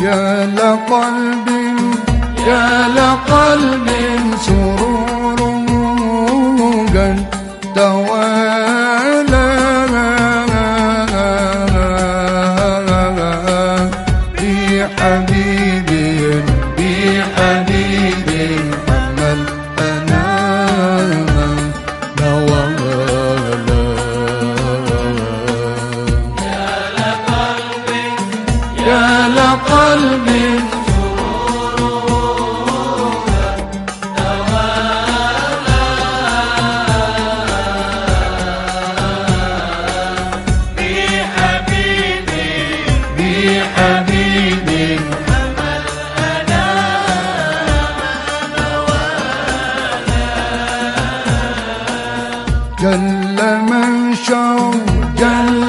يا لقلب يا لقلب سرور قد توالى جل من شر جل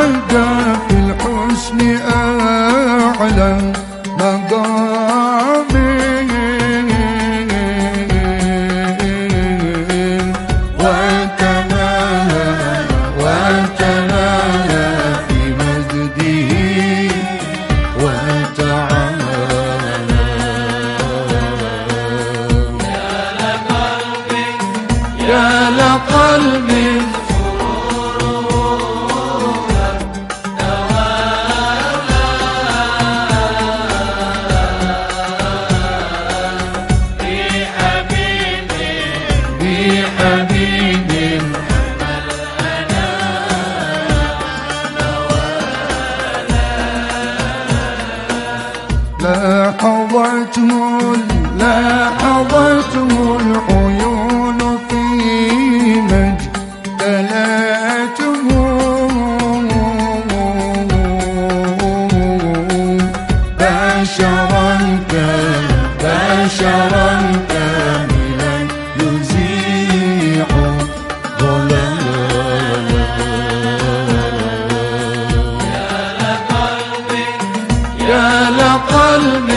ترقى في الحسن أعلى مقام وتناهى وتناهى في مجده وتعالى يا لقلبي. ضاعت مول لاحظت العيون في مجدلاتهم بشرا كان بشرا كاملا يزيع ضلالا يا لقلبي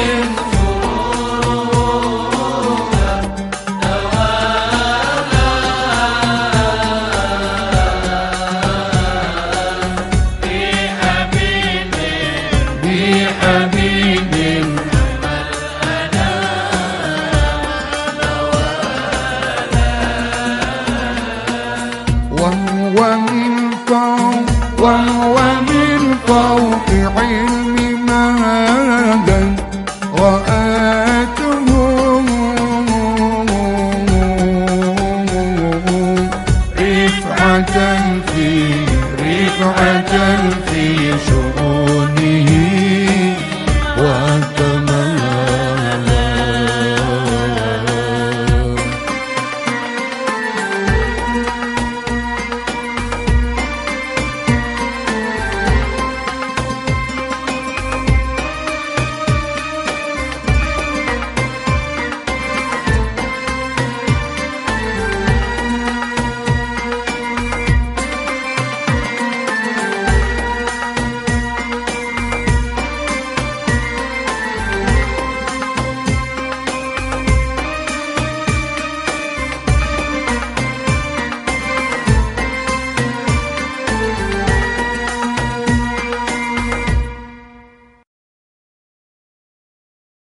فوق علم ماذا رآته؟ رفعة في رفعة في شؤون